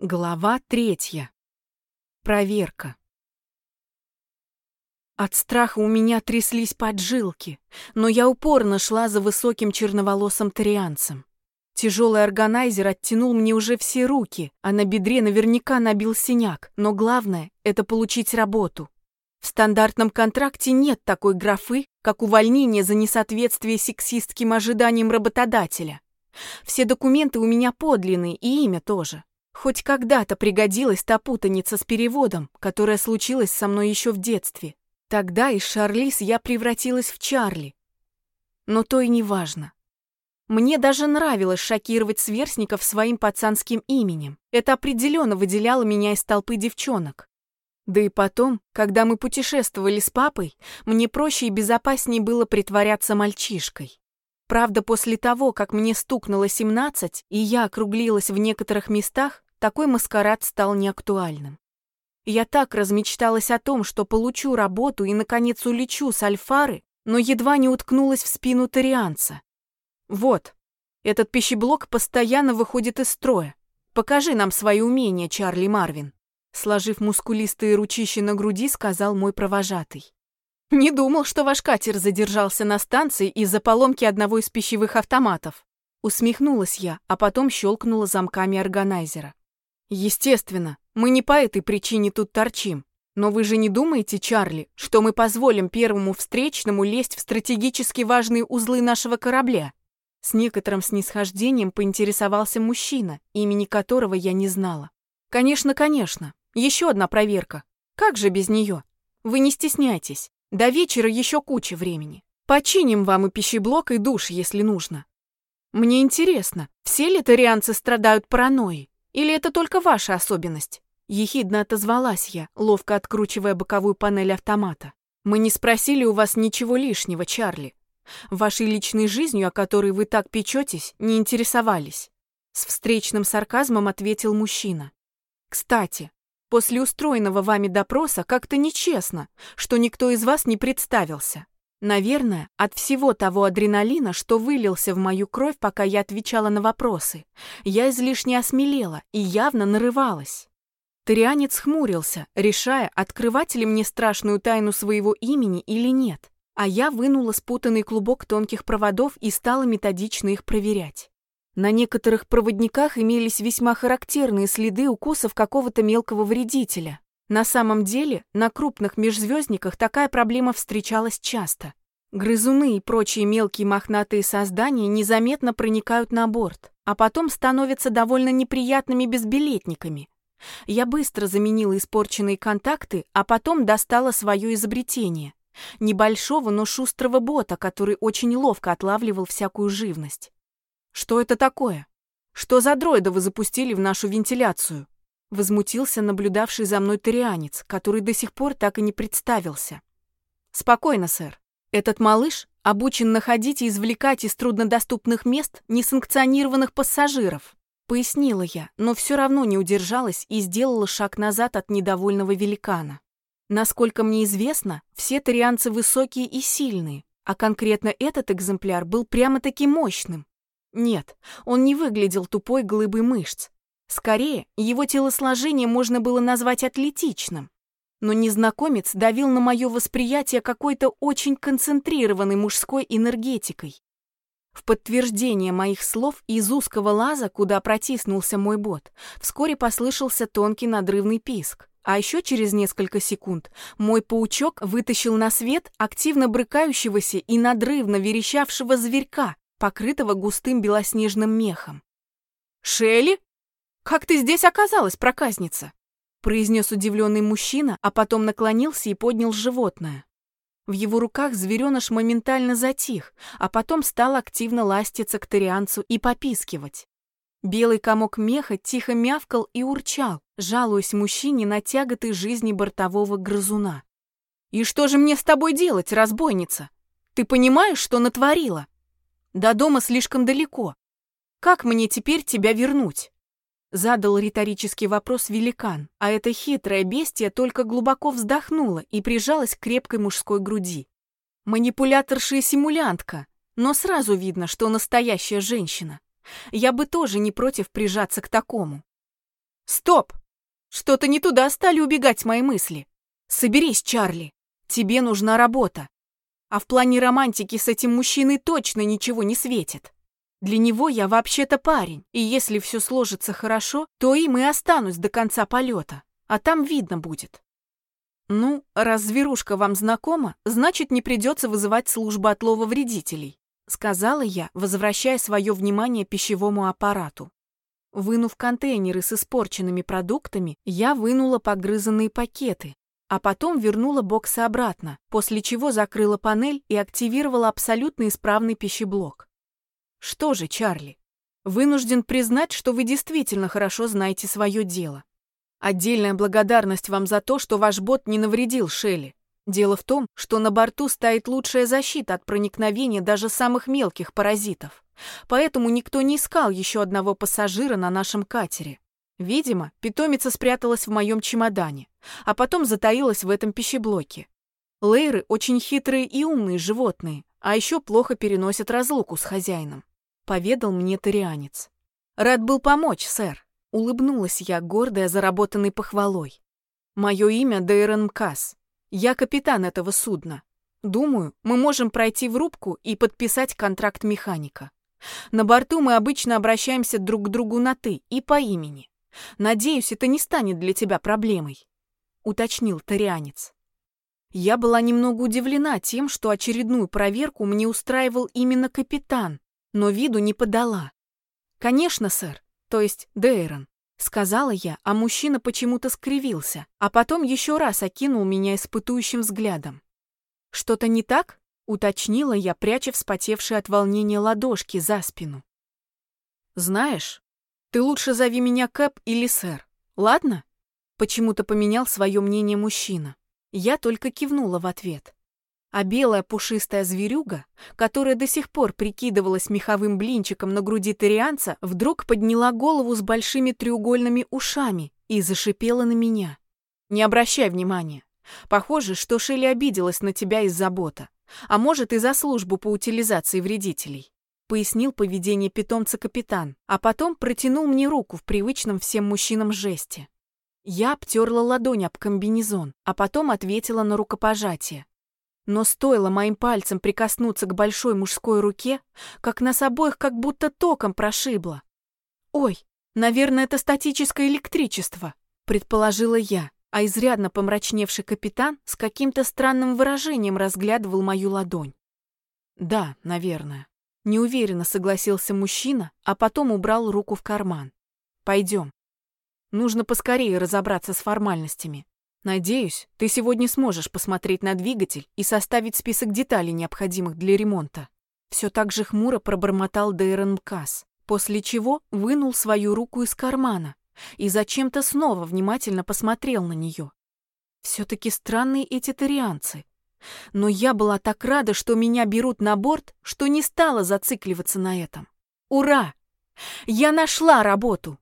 Глава третья. Проверка. От страха у меня тряслись поджилки, но я упорно шла за высоким черноволосым тарианцем. Тяжелый органайзер оттянул мне уже все руки, а на бедре наверняка набил синяк, но главное — это получить работу. В стандартном контракте нет такой графы, как увольнение за несоответствие сексистским ожиданиям работодателя. Все документы у меня подлинные и имя тоже. Хоть когда-то пригодилась та путаница с переводом, которая случилась со мной еще в детстве. Тогда из Шарлиз я превратилась в Чарли. Но то и не важно. Мне даже нравилось шокировать сверстников своим пацанским именем. Это определенно выделяло меня из толпы девчонок. Да и потом, когда мы путешествовали с папой, мне проще и безопаснее было притворяться мальчишкой. Правда, после того, как мне стукнуло 17, и я округлилась в некоторых местах, такой маскарад стал неактуальным. Я так размечталась о том, что получу работу и, наконец, улечу с Альфары, но едва не уткнулась в спину Торианца. «Вот, этот пищеблок постоянно выходит из строя. Покажи нам свои умения, Чарли Марвин», сложив мускулистые ручищи на груди, сказал мой провожатый. «Не думал, что ваш катер задержался на станции из-за поломки одного из пищевых автоматов». Усмехнулась я, а потом щелкнула замками органайзера. Естественно, мы не по этой причине тут торчим. Но вы же не думаете, Чарли, что мы позволим первому встречному лезть в стратегически важные узлы нашего корабля? С некоторым снисхождением поинтересовался мужчина, имени которого я не знала. Конечно, конечно. Еще одна проверка. Как же без нее? Вы не стесняйтесь. До вечера еще куча времени. Починим вам и пищеблок, и душ, если нужно. Мне интересно, все ли тарианцы страдают паранойей? Или это только ваша особенность? Ехидно отозвалась я, ловко откручивая боковую панель автомата. Мы не спросили у вас ничего лишнего, Чарли. Вашей личной жизнью, о которой вы так печетесь, не интересовались. С встречным сарказмом ответил мужчина. Кстати, после устроенного вами допроса как-то нечестно, что никто из вас не представился. Наверное, от всего того адреналина, что вылился в мою кровь, пока я отвечала на вопросы, я излишне осмелела и явно нарывалась. Тырианец хмурился, решая, открывать ли мне страшную тайну своего имени или нет, а я вынула спутанный клубок тонких проводов и стала методично их проверять. На некоторых проводниках имелись весьма характерные следы укусов какого-то мелкого вредителя, на самом деле, на крупных межзвездниках такая проблема встречалась часто. Грызуны и прочие мелкие мохнатые создания незаметно проникают на борт, а потом становятся довольно неприятными безбилетниками. Я быстро заменила испорченные контакты, а потом достала свое изобретение. Небольшого, но шустрого бота, который очень ловко отлавливал всякую живность. Что это такое? Что за дроида вы запустили в нашу вентиляцию? Возмутился наблюдавший за мной тарианец, который до сих пор так и не представился. «Спокойно, сэр. Этот малыш обучен находить и извлекать из труднодоступных мест несанкционированных пассажиров», пояснила я, но все равно не удержалась и сделала шаг назад от недовольного великана. Насколько мне известно, все тарианцы высокие и сильные, а конкретно этот экземпляр был прямо-таки мощным. Нет, он не выглядел тупой глыбой мышц, Скорее, его телосложение можно было назвать атлетичным. Но незнакомец давил на мое восприятие какой-то очень концентрированной мужской энергетикой. В подтверждение моих слов из узкого лаза, куда протиснулся мой бот, вскоре послышался тонкий надрывный писк. А еще через несколько секунд мой паучок вытащил на свет активно брыкающегося и надрывно верещавшего зверька, покрытого густым белоснежным мехом. «Шелли?» «Как ты здесь оказалась, проказница?» произнес удивленный мужчина, а потом наклонился и поднял животное. В его руках звереныш моментально затих, а потом стал активно ластиться к тарианцу и попискивать. Белый комок меха тихо мявкал и урчал, жалуясь мужчине на тяготы жизни бортового грызуна. «И что же мне с тобой делать, разбойница? Ты понимаешь, что натворила? До дома слишком далеко. Как мне теперь тебя вернуть?» Задал риторический вопрос великан, а эта хитрая бестия только глубоко вздохнула и прижалась к крепкой мужской груди. Манипуляторша и симулянтка, но сразу видно, что настоящая женщина. Я бы тоже не против прижаться к такому. Стоп! Что-то не туда стали убегать мои мысли. Соберись, Чарли. Тебе нужна работа. А в плане романтики с этим мужчиной точно ничего не светит. Для него я вообще-то парень, и если все сложится хорошо, то им и останусь до конца полета, а там видно будет. Ну, раз зверушка вам знакома, значит, не придется вызывать службу отлова вредителей, сказала я, возвращая свое внимание пищевому аппарату. Вынув контейнеры с испорченными продуктами, я вынула погрызанные пакеты, а потом вернула боксы обратно, после чего закрыла панель и активировала абсолютно исправный пищеблок. Что же, Чарли, вынужден признать, что вы действительно хорошо знаете свое дело. Отдельная благодарность вам за то, что ваш бот не навредил Шелли. Дело в том, что на борту стоит лучшая защита от проникновения даже самых мелких паразитов. Поэтому никто не искал еще одного пассажира на нашем катере. Видимо, питомица спряталась в моем чемодане, а потом затаилась в этом пищеблоке. Лейры очень хитрые и умные животные, а еще плохо переносят разлуку с хозяином, поведал мне тарианец. Рад был помочь, сэр, улыбнулась я, гордая заработанной похвалой. Мое имя Дейрон Мкас. Я капитан этого судна. Думаю, мы можем пройти в рубку и подписать контракт механика. На борту мы обычно обращаемся друг к другу на «ты» и по имени. Надеюсь, это не станет для тебя проблемой», — уточнил тарианец. Я была немного удивлена тем, что очередную проверку мне устраивал именно капитан, но виду не подала. «Конечно, сэр, то есть Дейрон», — сказала я, а мужчина почему-то скривился, а потом еще раз окинул меня испытующим взглядом. «Что-то не так?» — уточнила я, пряча вспотевшие от волнения ладошки за спину. «Знаешь, ты лучше зови меня Кэп или сэр, ладно?» Почему-то поменял свое мнение мужчина. Я только кивнула в ответ. А белая пушистая зверюга, которая до сих пор прикидывалась меховым блинчиком на груди тарианца, вдруг подняла голову с большими треугольными ушами и зашипела на меня. «Не обращай внимания. Похоже, что Шелли обиделась на тебя из-за бота, а может и за службу по утилизации вредителей пояснил поведение питомца капитан, а потом протянул мне руку в привычном всем мужчинам жесте. Я обтерла ладонь об комбинезон, а потом ответила на рукопожатие. Но стоило моим пальцем прикоснуться к большой мужской руке, как нас обоих как будто током прошибло. «Ой, наверное, это статическое электричество», — предположила я, а изрядно помрачневший капитан с каким-то странным выражением разглядывал мою ладонь. «Да, наверное». Неуверенно согласился мужчина, а потом убрал руку в карман. Пойдем. Нужно поскорее разобраться с формальностями. Надеюсь, ты сегодня сможешь посмотреть на двигатель и составить список деталей, необходимых для ремонта. Все так же хмуро пробормотал Дейрон Мкас, после чего вынул свою руку из кармана и зачем-то снова внимательно посмотрел на нее. Все-таки странные эти тарианцы. Но я была так рада, что меня берут на борт, что не стала зацикливаться на этом. Ура! Я нашла работу!